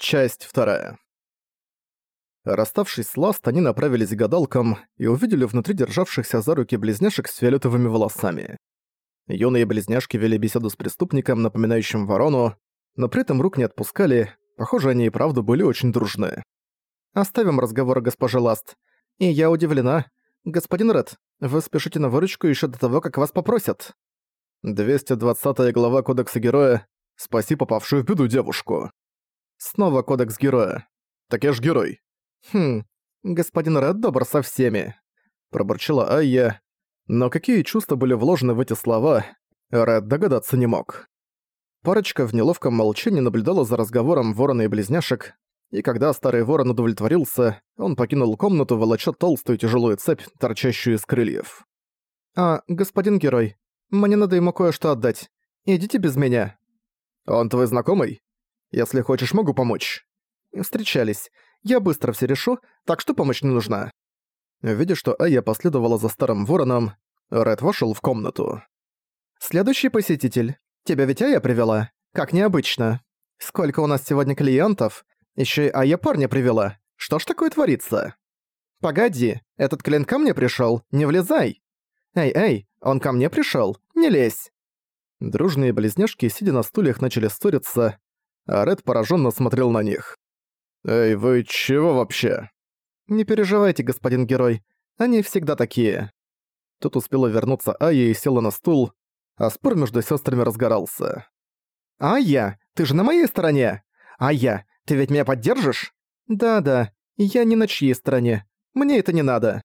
Часть вторая. Расставшись с Ласт, они направились к гадалкам и увидели внутри державшихся за руки близняшек с фиолетовыми волосами. Юные близняшки вели беседу с преступником, напоминающим ворону, но при этом рук не отпускали, похоже, они и правда были очень дружны. «Оставим разговор о госпоже Ласт. И я удивлена. Господин Ред, вы спешите на выручку еще до того, как вас попросят». 220 глава Кодекса Героя «Спаси попавшую в беду девушку». Снова кодекс героя. Так я ж герой. Хм, господин Ред добр со всеми. Пробурчала Айя. Но какие чувства были вложены в эти слова, Ред догадаться не мог. Парочка в неловком молчании наблюдала за разговором ворона и близняшек, и когда старый ворон удовлетворился, он покинул комнату, волоча толстую тяжелую цепь, торчащую из крыльев. «А, господин герой, мне надо ему кое-что отдать. Идите без меня». «Он твой знакомый?» Если хочешь, могу помочь». Встречались. Я быстро все решу, так что помощь не нужна. Видя, что Ая последовала за старым вороном, Ред вошел в комнату. «Следующий посетитель. Тебя ведь Ая привела? Как необычно. Сколько у нас сегодня клиентов? Еще и Ая парня привела. Что ж такое творится?» «Погоди, этот клиент ко мне пришел, не влезай!» «Эй, эй, он ко мне пришел, не лезь!» Дружные близняшки, сидя на стульях, начали ссориться, а Ред пораженно смотрел на них. «Эй, вы чего вообще?» «Не переживайте, господин герой, они всегда такие». Тут успела вернуться Ая и села на стул, а спор между сестрами разгорался. «Ая, ты же на моей стороне! Ая, ты ведь меня поддержишь?» «Да-да, я не на чьей стороне. Мне это не надо».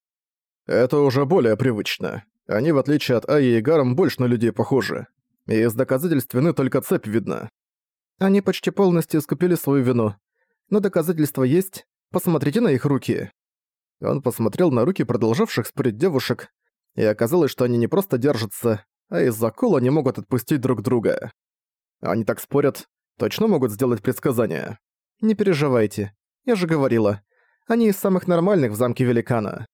«Это уже более привычно. Они, в отличие от Аи и Гаром, больше на людей похожи. И из доказательств вины только цепь видно. Они почти полностью искупили свою вину. Но доказательства есть. Посмотрите на их руки. Он посмотрел на руки продолжавших спорить девушек, и оказалось, что они не просто держатся, а из-за кола не могут отпустить друг друга. Они так спорят, точно могут сделать предсказания. Не переживайте, я же говорила. Они из самых нормальных в замке Великана.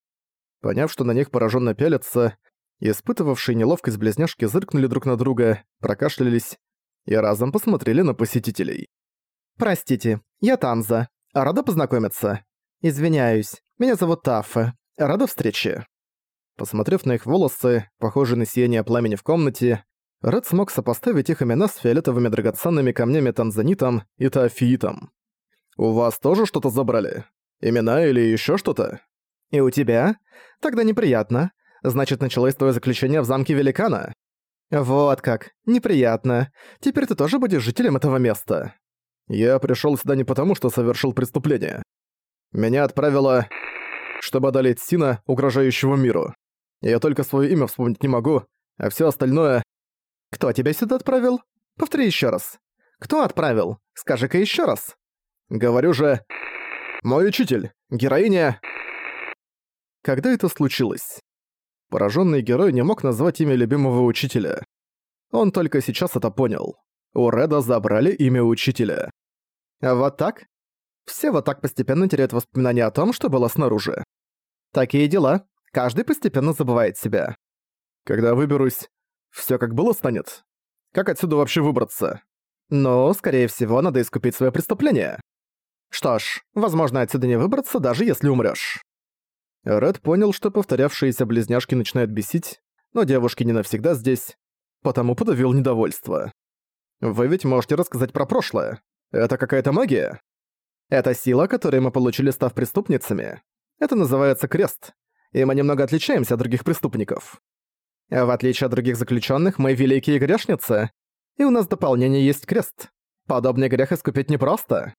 Поняв, что на них пораженно пялятся, испытывавшие неловкость близняшки зыркнули друг на друга, прокашлялись и разом посмотрели на посетителей. «Простите, я Танза. Рада познакомиться. Извиняюсь, меня зовут Таффа. Рада встрече». Посмотрев на их волосы, похожие на сияние пламени в комнате, Ред смог сопоставить их имена с фиолетовыми драгоценными камнями танзанитом и таофиитом. «У вас тоже что-то забрали? Имена или еще что-то?» «И у тебя? Тогда неприятно. Значит, началось твое заключение в замке Великана?» «Вот как. Неприятно. Теперь ты тоже будешь жителем этого места». «Я пришёл сюда не потому, что совершил преступление. Меня отправило, чтобы одолеть Сина, угрожающего миру. Я только своё имя вспомнить не могу, а всё остальное... Кто тебя сюда отправил? Повтори ещё раз. Кто отправил? Скажи-ка ещё раз. Говорю же... Мой учитель, героиня... Когда это случилось? Пораженный герой не мог назвать имя любимого учителя. Он только сейчас это понял. У Реда забрали имя учителя. Вот так? Все вот так постепенно теряют воспоминания о том, что было снаружи. Такие дела. Каждый постепенно забывает себя. Когда выберусь, все как было станет. Как отсюда вообще выбраться? Ну, скорее всего, надо искупить свое преступление. Что ж, возможно, отсюда не выбраться, даже если умрёшь. Ред понял, что повторявшиеся близняшки начинают бесить, но девушки не навсегда здесь, потому подавил недовольство. «Вы ведь можете рассказать про прошлое. Это какая-то магия?» «Это сила, которую мы получили, став преступницами. Это называется крест, и мы немного отличаемся от других преступников. В отличие от других заключенных, мы великие грешницы, и у нас дополнение есть крест. Подобный грех искупить непросто».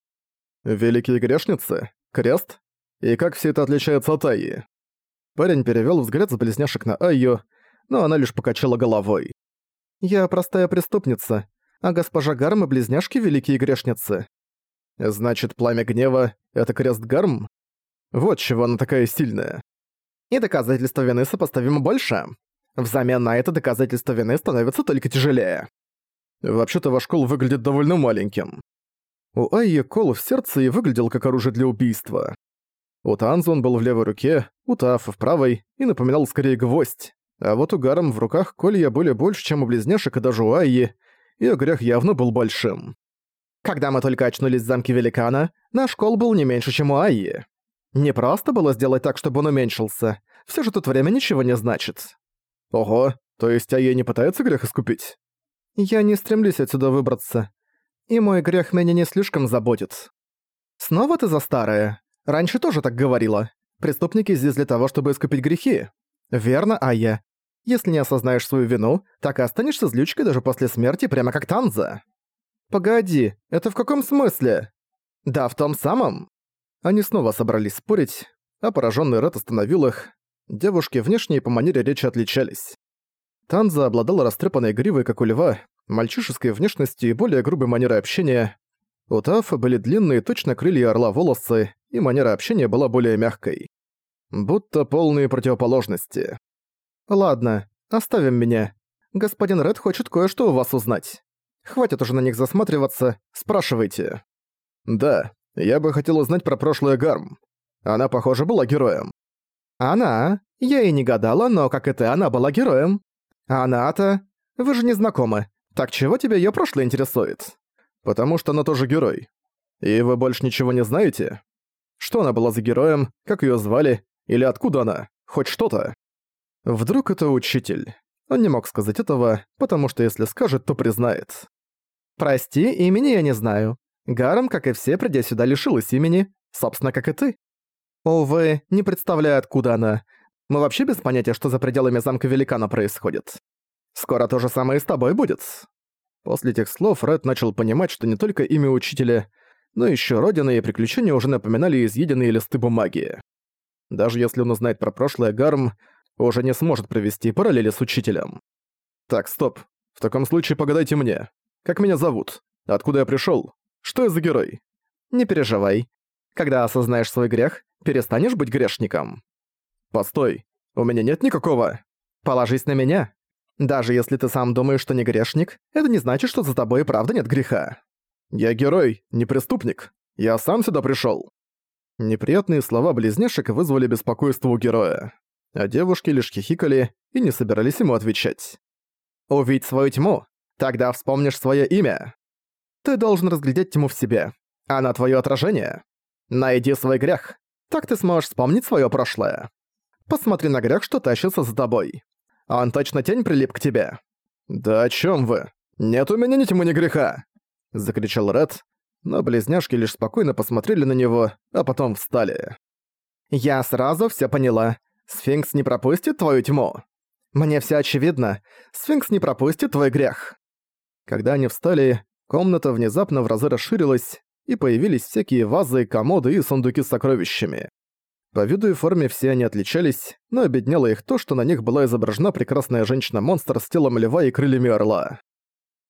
«Великие грешницы? Крест? И как все это отличается от Айи? Парень перевёл взгляд с близняшек на Айю, но она лишь покачала головой. «Я простая преступница, а госпожа Гарм и близняшки великие грешницы. Значит, пламя гнева — это крест Гарм? Вот чего она такая сильная. И доказательство вины сопоставимо больше. Взамен на это доказательство вины становится только тяжелее. Вообще-то ваш кол выглядит довольно маленьким. У Айи кол в сердце и выглядел как оружие для убийства. У Танзу он был в левой руке, у Тафа в правой и напоминал скорее гвоздь. А вот у Гарам в руках колья были больше, чем у близняшек и даже у Айи, и огрях явно был большим. Когда мы только очнулись в замке Великана, наш кол был не меньше, чем у Айи. Не просто было сделать так, чтобы он уменьшился. Все же тут время ничего не значит. Ого, то есть Айя не пытается грех искупить? Я не стремлюсь отсюда выбраться. И мой грех меня не слишком заботит. Снова ты за старое? Раньше тоже так говорила. Преступники здесь для того, чтобы искупить грехи. Верно, Айя. Если не осознаешь свою вину, так и останешься злючкой даже после смерти, прямо как Танза. Погоди, это в каком смысле? Да, в том самом. Они снова собрались спорить, а пораженный Ред остановил их. Девушки внешне и по манере речи отличались. Танза обладала растрепанной гривой, как у льва, мальчишеской внешностью и более грубой манерой общения. У Тафа были длинные, точно крылья орла волосы, и манера общения была более мягкой. Будто полные противоположности. «Ладно, оставим меня. Господин Ред хочет кое-что у вас узнать. Хватит уже на них засматриваться, спрашивайте». «Да, я бы хотел узнать про прошлое Гарм. Она, похоже, была героем». «Она? Я и не гадала, но, как ты, она была героем. А она-то? Вы же не знакомы. Так чего тебя её прошлое интересует?» «Потому что она тоже герой. И вы больше ничего не знаете? Что она была за героем, как её звали, или откуда она? Хоть что-то?» Вдруг это учитель. Он не мог сказать этого, потому что если скажет, то признает. «Прости, имени я не знаю. Гаром, как и все, придя сюда, лишилась имени, собственно, как и ты. Увы, не представляю, откуда она. Мы вообще без понятия, что за пределами замка Великана происходит. Скоро то же самое и с тобой будет». После этих слов Ред начал понимать, что не только имя учителя, но еще родина и приключения уже напоминали изъеденные листы бумаги. Даже если он узнает про прошлое Гарм, уже не сможет провести параллели с учителем. Так, стоп. В таком случае погадайте мне. Как меня зовут? Откуда я пришёл? Что я за герой? Не переживай. Когда осознаешь свой грех, перестанешь быть грешником. Постой. У меня нет никакого. Положись на меня. Даже если ты сам думаешь, что не грешник, это не значит, что за тобой и правда нет греха. Я герой, не преступник. Я сам сюда пришёл. Неприятные слова близняшек вызвали беспокойство у героя а девушки лишь хихикали и не собирались ему отвечать. «Увидь свою тьму, тогда вспомнишь свое имя. Ты должен разглядеть тьму в себе. Она твое отражение. Найди свой грех, так ты сможешь вспомнить свое прошлое. Посмотри на грех, что тащится за тобой. Он точно тень прилип к тебе». «Да о чем вы? Нет у меня ни тьмы, ни греха!» — закричал Ред, но близняшки лишь спокойно посмотрели на него, а потом встали. «Я сразу все поняла. Сфинкс не пропустит твою тьму. Мне все очевидно. Сфинкс не пропустит твой грех. Когда они встали, комната внезапно в разы расширилась, и появились всякие вазы, комоды и сундуки с сокровищами. По виду и форме все они отличались, но обедняло их то, что на них была изображена прекрасная женщина-монстр с телом льва и крыльями орла.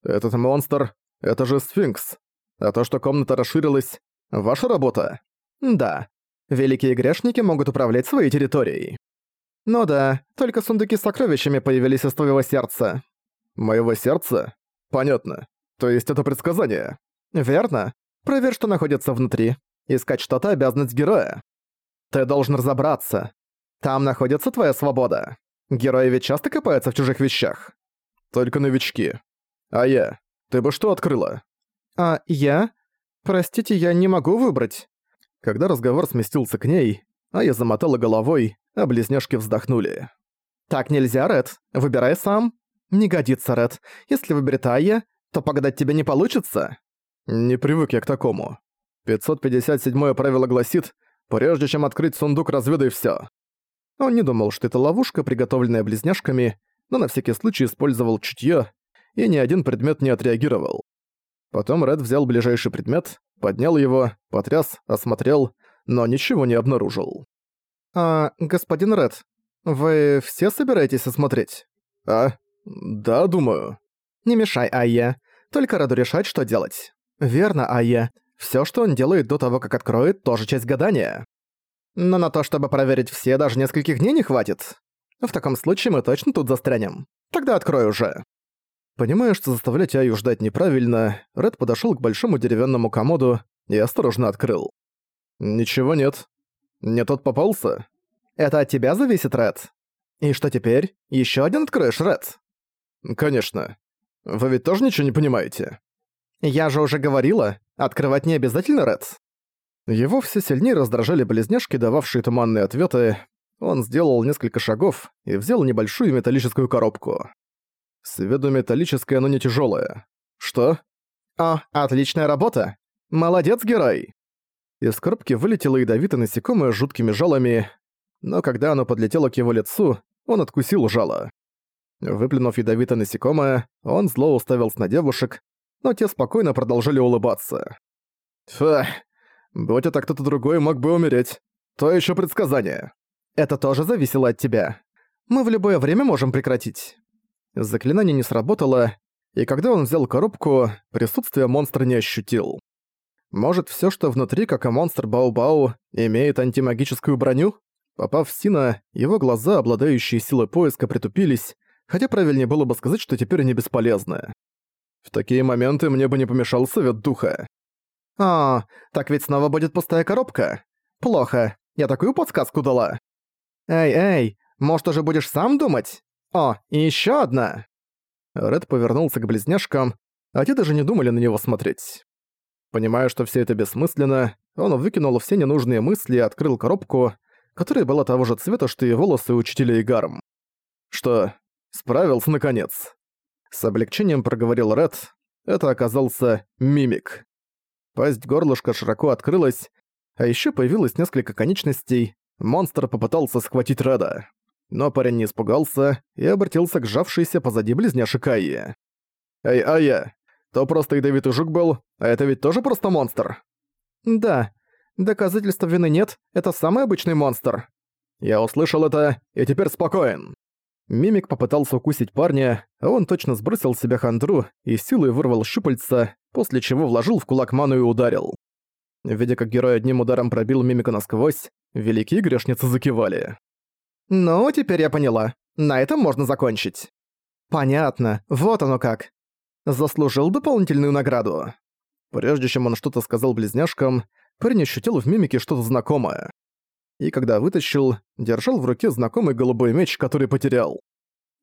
«Этот монстр — это же сфинкс. А то, что комната расширилась — ваша работа?» «Да. Великие грешники могут управлять своей территорией». «Ну да, только сундуки с сокровищами появились из твоего сердца». «Моего сердца? Понятно. То есть это предсказание?» «Верно. Проверь, что находится внутри. Искать что-то — обязанность героя. Ты должен разобраться. Там находится твоя свобода. Герои ведь часто копаются в чужих вещах». «Только новички. А я? Ты бы что открыла?» «А я? Простите, я не могу выбрать». Когда разговор сместился к ней, а я замотала головой, а близняшки вздохнули. «Так нельзя, Ред. Выбирай сам». «Не годится, Ред. Если выберет Айя, то погадать тебе не получится». «Не привык я к такому. 557 правило гласит, прежде чем открыть сундук, разведай всё». Он не думал, что это ловушка, приготовленная близняшками, но на всякий случай использовал чутьё, и ни один предмет не отреагировал. Потом Ред взял ближайший предмет, поднял его, потряс, осмотрел, но ничего не обнаружил. «А, господин Ред, вы все собираетесь осмотреть?» «А? Да, думаю». «Не мешай, Айя. Только Реду решать, что делать». «Верно, Айя. Всё, что он делает до того, как откроет, тоже часть гадания». «Но на то, чтобы проверить все, даже нескольких дней не хватит. В таком случае мы точно тут застрянем. Тогда открой уже». Понимая, что заставлять Аю ждать неправильно, Ред подошёл к большому деревянному комоду и осторожно открыл. «Ничего нет. Не тот попался? Это от тебя зависит, Ред? И что теперь? Еще один откроешь, Ред? Конечно. Вы ведь тоже ничего не понимаете? «Я же уже говорила, открывать не обязательно, Ред». Его все сильнее раздражали близняшки, дававшие туманные ответы. Он сделал несколько шагов и взял небольшую металлическую коробку. С виду металлическая, но не тяжелая. Что? «О, отличная работа! Молодец, герой!» Из коробки вылетело ядовитое насекомое с жуткими жалами, но когда оно подлетело к его лицу, он откусил жало. Выплюнув ядовитое насекомое, он зло уставился на девушек, но те спокойно продолжали улыбаться. «Фу, будь это кто-то другой, мог бы умереть. То еще предсказание. Это тоже зависело от тебя. Мы в любое время можем прекратить». Заклинание не сработало, и когда он взял коробку, присутствие монстра не ощутил. Может, все, что внутри, как и монстр Бау-Бау, имеет антимагическую броню? Попав в Сина, его глаза, обладающие силой поиска, притупились, хотя правильнее было бы сказать, что теперь они бесполезны. В такие моменты мне бы не помешал совет духа. «А, так ведь снова будет пустая коробка? Плохо, я такую подсказку дала». «Эй-эй, может, уже будешь сам думать? О, и еще одна!» Ред повернулся к близняшкам, а те даже не думали на него смотреть. Понимая, что все это бессмысленно, он выкинул все ненужные мысли и открыл коробку, которая была того же цвета, что и волосы учителя Игарм. Что, справился наконец. С облегчением проговорил Ред. Это оказался мимик. Пасть горлышка широко открылась, а еще появилось несколько конечностей. Монстр попытался схватить Реда. Но парень не испугался и обратился к сжавшейся позади близняшек Айе. «Эй, Айя, то просто ядовитый жук был, а это ведь тоже просто монстр?» «Да. Доказательств вины нет, это самый обычный монстр». «Я услышал это, и теперь спокоен». Мимик попытался укусить парня, а он точно сбросил с себя хандру и силой вырвал щупальца, после чего вложил в кулак ману и ударил. Видя, как герой одним ударом пробил мимика насквозь, великие грешницы закивали. «Ну, теперь я поняла. На этом можно закончить». «Понятно. Вот оно как. Заслужил дополнительную награду». Прежде чем он что-то сказал близняшкам, парень ощутил в мимике что-то знакомое. И когда вытащил, держал в руке знакомый голубой меч, который потерял.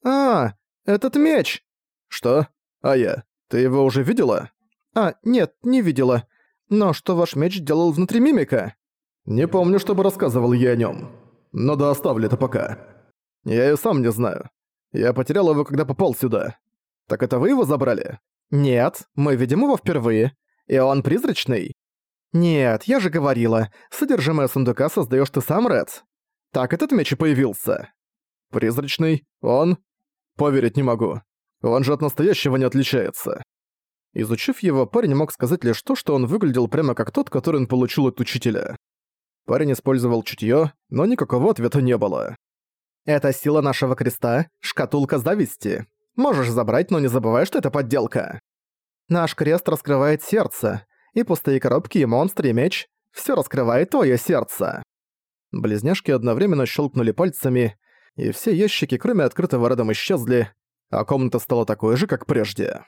«А, этот меч!» «Что? А я? Ты его уже видела?» «А, нет, не видела. Но что ваш меч делал внутри мимика?» «Не помню, чтобы рассказывал я о нем. Но да оставлю это пока. Я и сам не знаю. Я потерял его, когда попал сюда. Так это вы его забрали? Нет, мы видим его впервые. И он призрачный? Нет, я же говорила, содержимое сундука создаешь ты сам, Ред. Так этот меч и появился. Призрачный? Он? Поверить не могу. Он же от настоящего не отличается. Изучив его, парень мог сказать лишь то, что он выглядел прямо как тот, который он получил от учителя. Парень использовал чутье, но никакого ответа не было. «Это сила нашего креста, шкатулка зависти. Можешь забрать, но не забывай, что это подделка. Наш крест раскрывает сердце, и пустые коробки, и монстры, и меч — все раскрывает твое сердце». Близняшки одновременно щелкнули пальцами, и все ящики, кроме открытого рядом, исчезли, а комната стала такой же, как прежде.